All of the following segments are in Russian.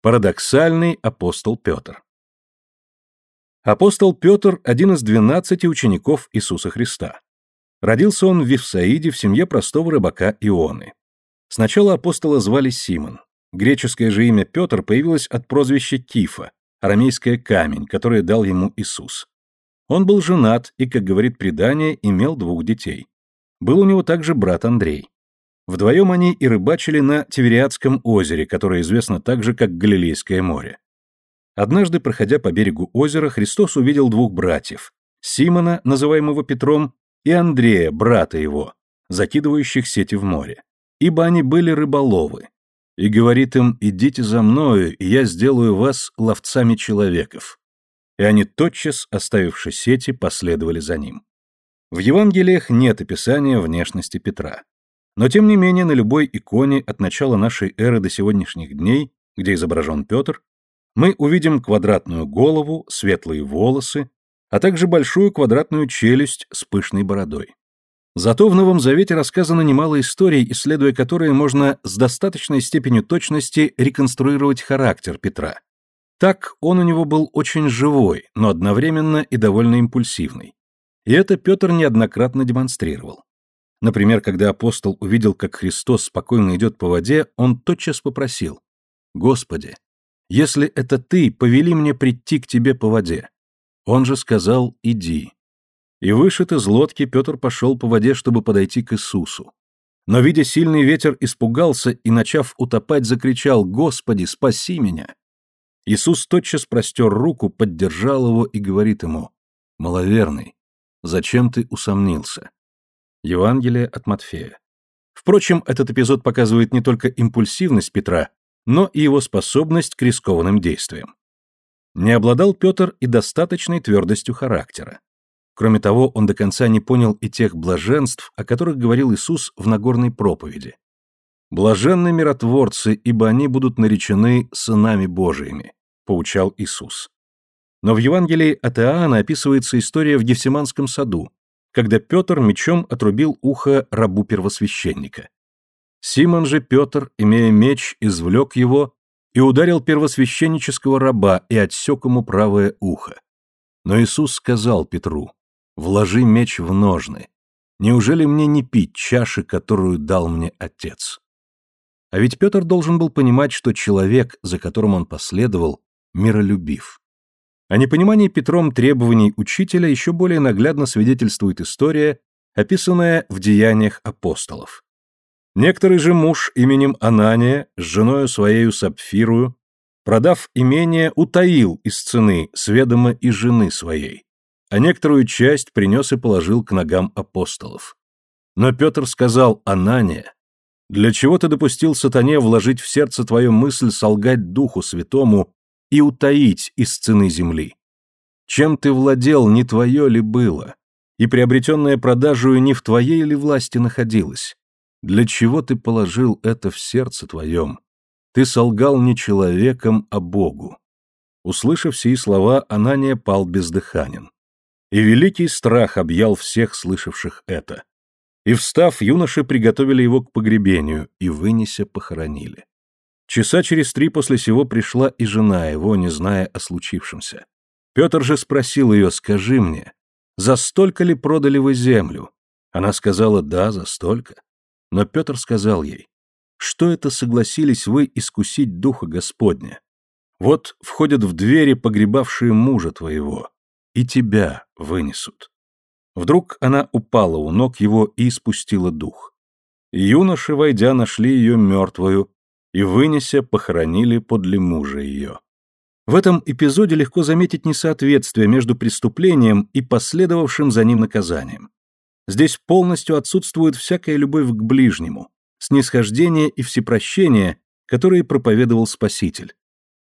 Парадоксальный апостол Петр. Апостол Петр – один из двенадцати учеников Иисуса Христа. Родился он в Вифсаиде в семье простого рыбака Ионы. Сначала апостола звали Симон. Греческое же имя Петр появилось от прозвища Кифа, арамейское камень, которое дал ему Иисус. Он был женат и, как говорит предание, имел двух детей. Был у него также брат Андрей. Вдвоем они и рыбачили на Тивериадском озере, которое известно также как Галилейское море. Однажды, проходя по берегу озера, Христос увидел двух братьев – Симона, называемого Петром, и Андрея, брата его, закидывающих сети в море. Ибо они были рыболовы. И говорит им, идите за мною, и я сделаю вас ловцами человеков. И они тотчас, оставивши сети, последовали за ним. В Евангелиях нет описания внешности Петра. Но тем не менее на любой иконе от начала нашей эры до сегодняшних дней, где изображен Петр, мы увидим квадратную голову, светлые волосы, а также большую квадратную челюсть с пышной бородой. Зато в Новом Завете рассказано немало историй, исследуя которые можно с достаточной степенью точности реконструировать характер Петра. Так он у него был очень живой, но одновременно и довольно импульсивный. И это Петр неоднократно демонстрировал. Например, когда апостол увидел, как Христос спокойно идет по воде, он тотчас попросил, «Господи, если это ты, повели мне прийти к тебе по воде». Он же сказал, «Иди». И вышед из лодки Петр пошел по воде, чтобы подойти к Иисусу. Но, видя сильный ветер, испугался и, начав утопать, закричал, «Господи, спаси меня!» Иисус тотчас простер руку, поддержал его и говорит ему, «Маловерный, зачем ты усомнился?» Евангелие от Матфея. Впрочем, этот эпизод показывает не только импульсивность Петра, но и его способность к рискованным действиям. Не обладал Петр и достаточной твердостью характера. Кроме того, он до конца не понял и тех блаженств, о которых говорил Иисус в Нагорной проповеди. «Блаженны миротворцы, ибо они будут наречены сынами Божиими», — поучал Иисус. Но в Евангелии от Иоанна описывается история в Гефсиманском саду, когда Петр мечом отрубил ухо рабу первосвященника. Симон же Петр, имея меч, извлек его и ударил первосвященнического раба и отсек ему правое ухо. Но Иисус сказал Петру, «Вложи меч в ножны. Неужели мне не пить чаши, которую дал мне Отец?» А ведь Петр должен был понимать, что человек, за которым он последовал, миролюбив. О непонимании Петром требований учителя еще более наглядно свидетельствует история, описанная в деяниях апостолов. Некоторый же муж именем Анания с женою своею Сапфирую, продав имение, утаил из цены сведомо и жены своей, а некоторую часть принес и положил к ногам апостолов. Но Петр сказал Анания, «Для чего ты допустил сатане вложить в сердце твою мысль солгать Духу Святому и утаить из цены земли. Чем ты владел, не твое ли было, и приобретенное продажую не в твоей ли власти находилось? Для чего ты положил это в сердце твоем? Ты солгал не человеком, а Богу. Услышав сии слова, Анания пал бездыханен. И великий страх объял всех слышавших это. И, встав, юноши приготовили его к погребению и, вынеся, похоронили. Часа через три после сего пришла и жена его, не зная о случившемся. Петр же спросил ее, скажи мне, за столько ли продали вы землю? Она сказала, да, за столько. Но Петр сказал ей, что это согласились вы искусить Духа Господня? Вот входят в двери погребавшие мужа твоего, и тебя вынесут. Вдруг она упала у ног его и испустила дух. Юноши, войдя, нашли ее мертвую, и, вынеся, похоронили подле мужа ее. В этом эпизоде легко заметить несоответствие между преступлением и последовавшим за ним наказанием. Здесь полностью отсутствует всякая любовь к ближнему, снисхождение и всепрощение, которые проповедовал Спаситель.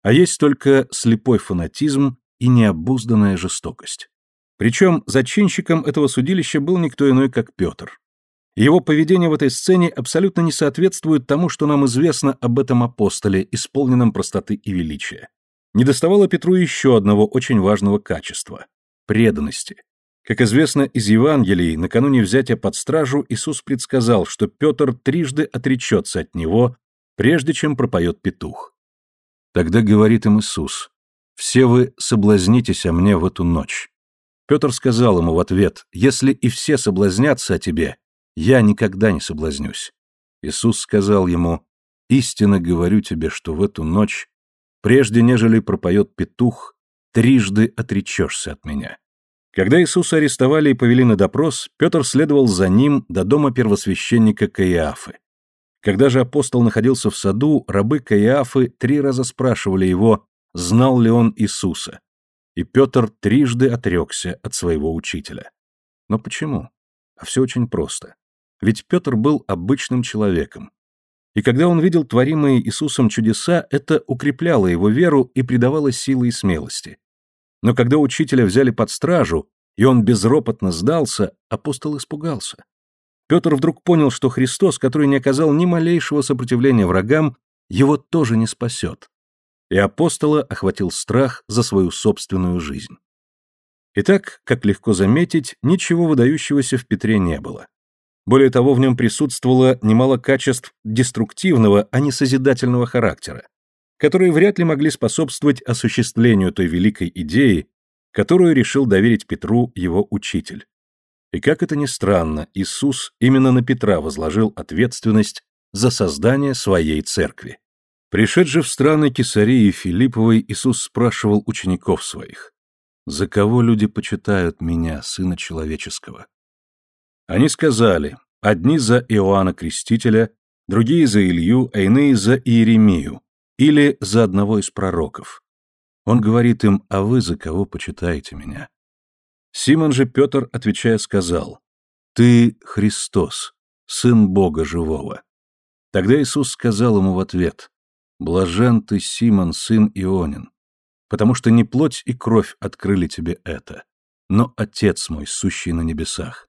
А есть только слепой фанатизм и необузданная жестокость. Причем зачинщиком этого судилища был никто иной, как Петр. Его поведение в этой сцене абсолютно не соответствует тому, что нам известно об этом апостоле, исполненном простоты и величия. Недоставало Петру еще одного очень важного качества – преданности. Как известно из Евангелий, накануне взятия под стражу Иисус предсказал, что Петр трижды отречется от него, прежде чем пропоет петух. Тогда говорит им Иисус, «Все вы соблазнитесь о мне в эту ночь». Петр сказал ему в ответ, «Если и все соблазнятся о тебе, я никогда не соблазнюсь». Иисус сказал ему, «Истинно говорю тебе, что в эту ночь, прежде нежели пропоет петух, трижды отречешься от меня». Когда Иисуса арестовали и повели на допрос, Петр следовал за ним до дома первосвященника Каиафы. Когда же апостол находился в саду, рабы Каиафы три раза спрашивали его, знал ли он Иисуса. И Петр трижды отрекся от своего учителя. Но почему? А все очень просто. Ведь Петр был обычным человеком. И когда он видел творимые Иисусом чудеса, это укрепляло его веру и придавало силы и смелости. Но когда учителя взяли под стражу, и он безропотно сдался, апостол испугался. Петр вдруг понял, что Христос, который не оказал ни малейшего сопротивления врагам, его тоже не спасет. И апостола охватил страх за свою собственную жизнь. Итак, как легко заметить, ничего выдающегося в Петре не было. Более того, в нем присутствовало немало качеств деструктивного, а не созидательного характера которые вряд ли могли способствовать осуществлению той великой идеи, которую решил доверить Петру его учитель. И как это ни странно, Иисус именно на Петра возложил ответственность за создание своей церкви. Пришедший в страны Кесарии Филипповой, Иисус спрашивал учеников своих, «За кого люди почитают меня, Сына Человеческого?» Они сказали, одни за Иоанна Крестителя, другие за Илью, а иные за Иеремию, или за одного из пророков. Он говорит им, а вы за кого почитаете меня? Симон же Петр, отвечая, сказал, «Ты Христос, Сын Бога Живого». Тогда Иисус сказал ему в ответ, «Блажен ты, Симон, сын Ионин, потому что не плоть и кровь открыли тебе это, но Отец мой, сущий на небесах.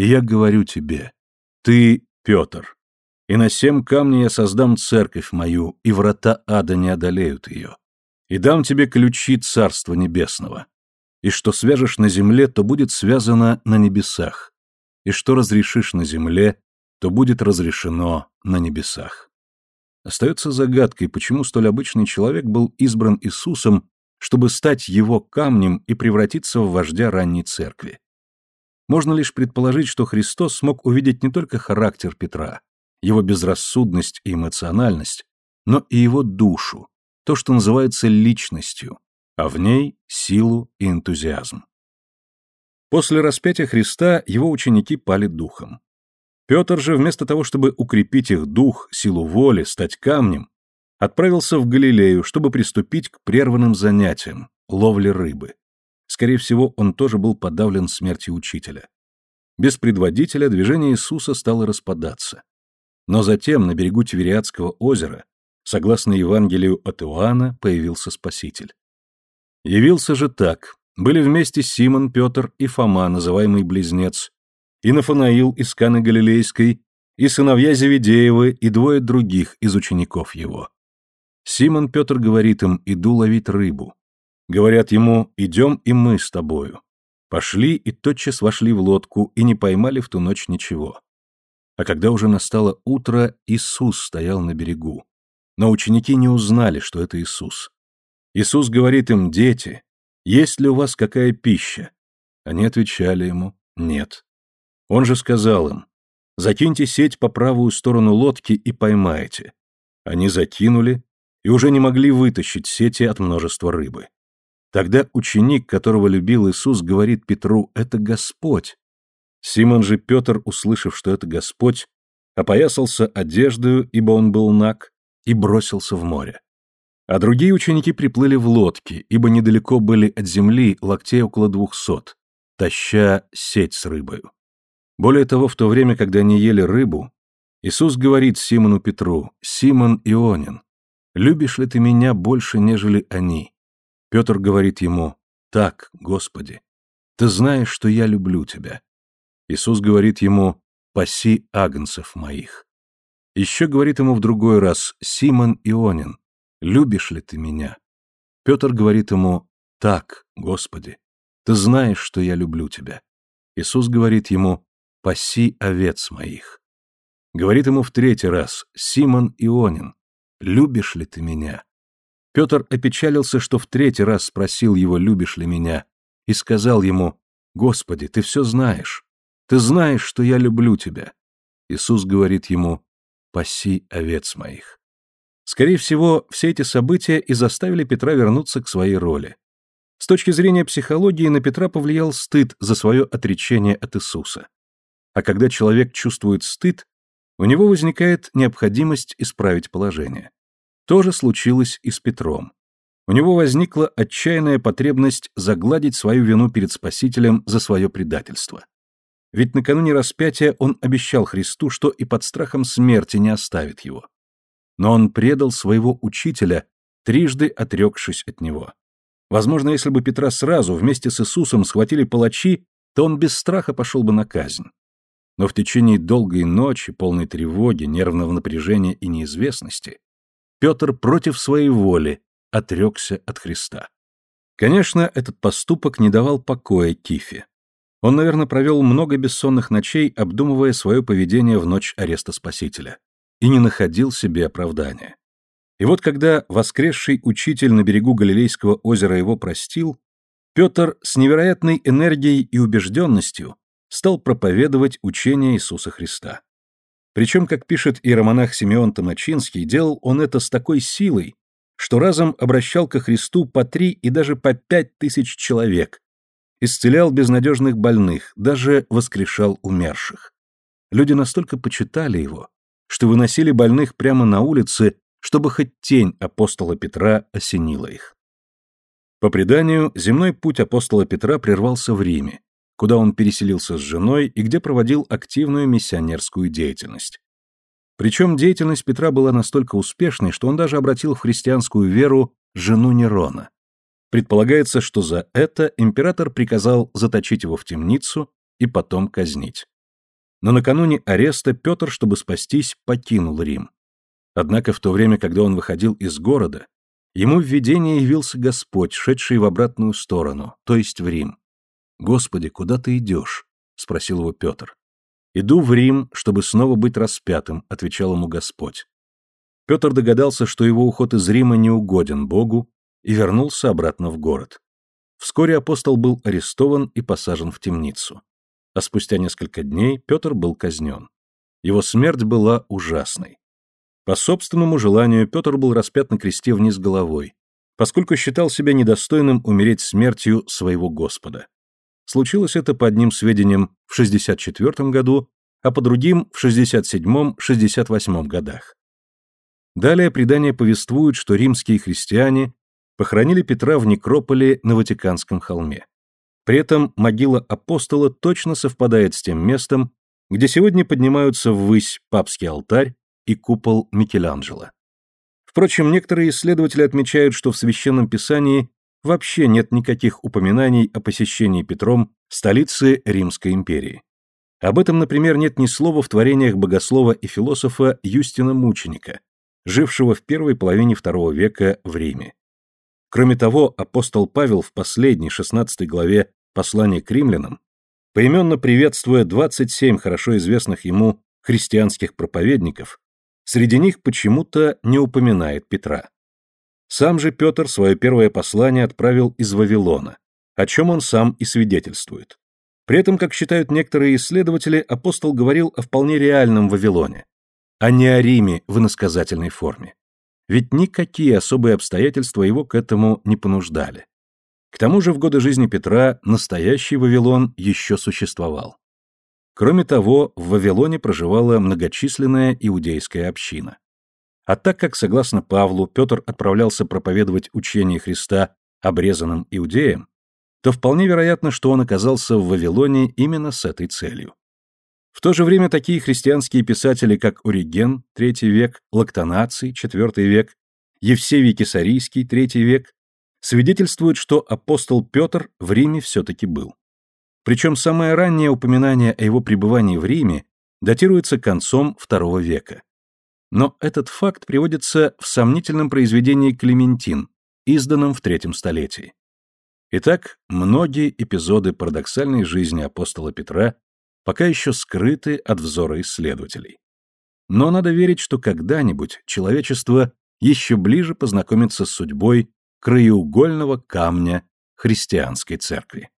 И я говорю тебе, ты Петр, и на семь камней я создам церковь мою, и врата ада не одолеют ее. И дам тебе ключи Царства Небесного. И что свяжешь на земле, то будет связано на небесах. И что разрешишь на земле, то будет разрешено на небесах. Остается загадкой, почему столь обычный человек был избран Иисусом, чтобы стать его камнем и превратиться в вождя ранней церкви. Можно лишь предположить, что Христос смог увидеть не только характер Петра, его безрассудность и эмоциональность, но и его душу, то, что называется личностью, а в ней силу и энтузиазм. После распятия Христа его ученики пали духом. Петр же, вместо того, чтобы укрепить их дух, силу воли, стать камнем, отправился в Галилею, чтобы приступить к прерванным занятиям, ловле рыбы. Скорее всего, он тоже был подавлен смертью учителя. Без предводителя движение Иисуса стало распадаться. Но затем на берегу Тивериадского озера, согласно Евангелию от Иоанна, появился Спаситель. Явился же так. Были вместе Симон, Петр и Фома, называемый Близнец, и Нафанаил из Каны Галилейской, и сыновья Зеведеевы, и двое других из учеников его. Симон Петр говорит им, иду ловить рыбу. Говорят ему, идем и мы с тобою. Пошли и тотчас вошли в лодку и не поймали в ту ночь ничего. А когда уже настало утро, Иисус стоял на берегу. Но ученики не узнали, что это Иисус. Иисус говорит им, дети, есть ли у вас какая пища? Они отвечали ему, нет. Он же сказал им, закиньте сеть по правую сторону лодки и поймаете. Они закинули и уже не могли вытащить сети от множества рыбы. Тогда ученик, которого любил Иисус, говорит Петру, это Господь. Симон же Петр, услышав, что это Господь, опоясался одеждою, ибо он был наг, и бросился в море. А другие ученики приплыли в лодки, ибо недалеко были от земли локтей около двухсот, таща сеть с рыбою. Более того, в то время, когда они ели рыбу, Иисус говорит Симону Петру, «Симон Ионин, любишь ли ты меня больше, нежели они?» Петр говорит ему, «Так, Господи, ты знаешь, что я люблю тебя». Иисус говорит ему «Паси агнцев моих». Еще говорит ему в другой раз «Симон Ионин, любишь ли ты меня?» Петр говорит ему «Так, Господи, ты знаешь, что я люблю тебя». Иисус говорит ему «Паси овец моих». Говорит ему в третий раз «Симон Ионин, любишь ли ты меня?» Петр опечалился, что в третий раз спросил его, любишь ли меня, и сказал ему, «Господи, ты все знаешь. Ты знаешь, что я люблю тебя». Иисус говорит ему, «Паси овец моих». Скорее всего, все эти события и заставили Петра вернуться к своей роли. С точки зрения психологии на Петра повлиял стыд за свое отречение от Иисуса. А когда человек чувствует стыд, у него возникает необходимость исправить положение. То же случилось и с Петром. У него возникла отчаянная потребность загладить свою вину перед Спасителем за свое предательство. Ведь накануне распятия он обещал Христу, что и под страхом смерти не оставит его. Но он предал своего учителя, трижды отрекшись от него. Возможно, если бы Петра сразу вместе с Иисусом схватили палачи, то он без страха пошел бы на казнь. Но в течение долгой ночи, полной тревоги, нервного напряжения и неизвестности, Петр против своей воли отрекся от Христа. Конечно, этот поступок не давал покоя Кифе. Он, наверное, провел много бессонных ночей, обдумывая свое поведение в ночь ареста Спасителя, и не находил себе оправдания. И вот когда воскресший учитель на берегу Галилейского озера его простил, Петр с невероятной энергией и убежденностью стал проповедовать учение Иисуса Христа. Причем, как пишет иеромонах Симеон Томачинский, делал он это с такой силой, что разом обращал ко Христу по три и даже по пять тысяч человек, исцелял безнадежных больных, даже воскрешал умерших. Люди настолько почитали его, что выносили больных прямо на улице, чтобы хоть тень апостола Петра осенила их. По преданию, земной путь апостола Петра прервался в Риме, куда он переселился с женой и где проводил активную миссионерскую деятельность. Причем деятельность Петра была настолько успешной, что он даже обратил в христианскую веру жену Нерона. Предполагается, что за это император приказал заточить его в темницу и потом казнить. Но накануне ареста Петр, чтобы спастись, покинул Рим. Однако в то время, когда он выходил из города, ему в видение явился Господь, шедший в обратную сторону, то есть в Рим. «Господи, куда ты идешь?» — спросил его Петр. «Иду в Рим, чтобы снова быть распятым», — отвечал ему Господь. Петр догадался, что его уход из Рима не угоден Богу, и вернулся обратно в город. Вскоре апостол был арестован и посажен в темницу. А спустя несколько дней Петр был казнен. Его смерть была ужасной. По собственному желанию Петр был распят на кресте вниз головой, поскольку считал себя недостойным умереть смертью своего Господа. Случилось это по одним сведениям в 64 году, а по другим в 67-68 годах. Далее предания повествуют, что римские христиане похоронили Петра в некрополе на Ватиканском холме. При этом могила апостола точно совпадает с тем местом, где сегодня поднимаются ввысь папский алтарь и купол Микеланджело. Впрочем, некоторые исследователи отмечают, что в Священном Писании вообще нет никаких упоминаний о посещении Петром столицы Римской империи. Об этом, например, нет ни слова в творениях богослова и философа Юстина Мученика, жившего в первой половине II века в Риме. Кроме того, апостол Павел в последней 16 главе послания к римлянам, поименно приветствуя 27 хорошо известных ему христианских проповедников, среди них почему-то не упоминает Петра. Сам же Петр свое первое послание отправил из Вавилона, о чем он сам и свидетельствует. При этом, как считают некоторые исследователи, апостол говорил о вполне реальном Вавилоне, а не о Риме в иносказательной форме. Ведь никакие особые обстоятельства его к этому не понуждали. К тому же в годы жизни Петра настоящий Вавилон еще существовал. Кроме того, в Вавилоне проживала многочисленная иудейская община. А так как, согласно Павлу, Петр отправлялся проповедовать учение Христа обрезанным иудеям, то вполне вероятно, что он оказался в Вавилоне именно с этой целью. В то же время такие христианские писатели, как Ориген, III век, Лактонаций, IV век, Евсевий Кесарийский, III век, свидетельствуют, что апостол Петр в Риме все-таки был. Причем самое раннее упоминание о его пребывании в Риме датируется концом II века. Но этот факт приводится в сомнительном произведении «Клементин», изданном в третьем столетии. Итак, многие эпизоды парадоксальной жизни апостола Петра пока еще скрыты от взора исследователей. Но надо верить, что когда-нибудь человечество еще ближе познакомиться с судьбой краеугольного камня христианской церкви.